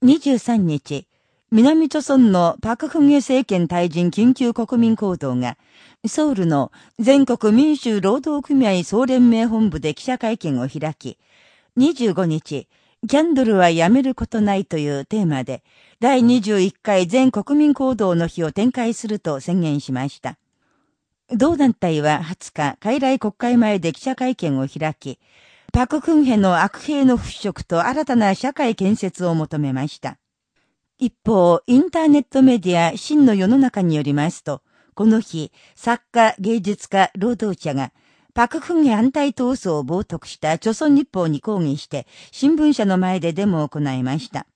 23日、南朝村のパククンゲ政権退陣緊急国民行動が、ソウルの全国民主労働組合総連盟本部で記者会見を開き、25日、キャンドルはやめることないというテーマで、第21回全国民行動の日を展開すると宣言しました。同団体は20日、海来国会前で記者会見を開き、パククンヘの悪兵の払拭と新たな社会建設を求めました。一方、インターネットメディア真の世の中によりますと、この日、作家、芸術家、労働者が、パククンヘ反対闘争を冒涜した朝鮮日報に抗議して、新聞社の前でデモを行いました。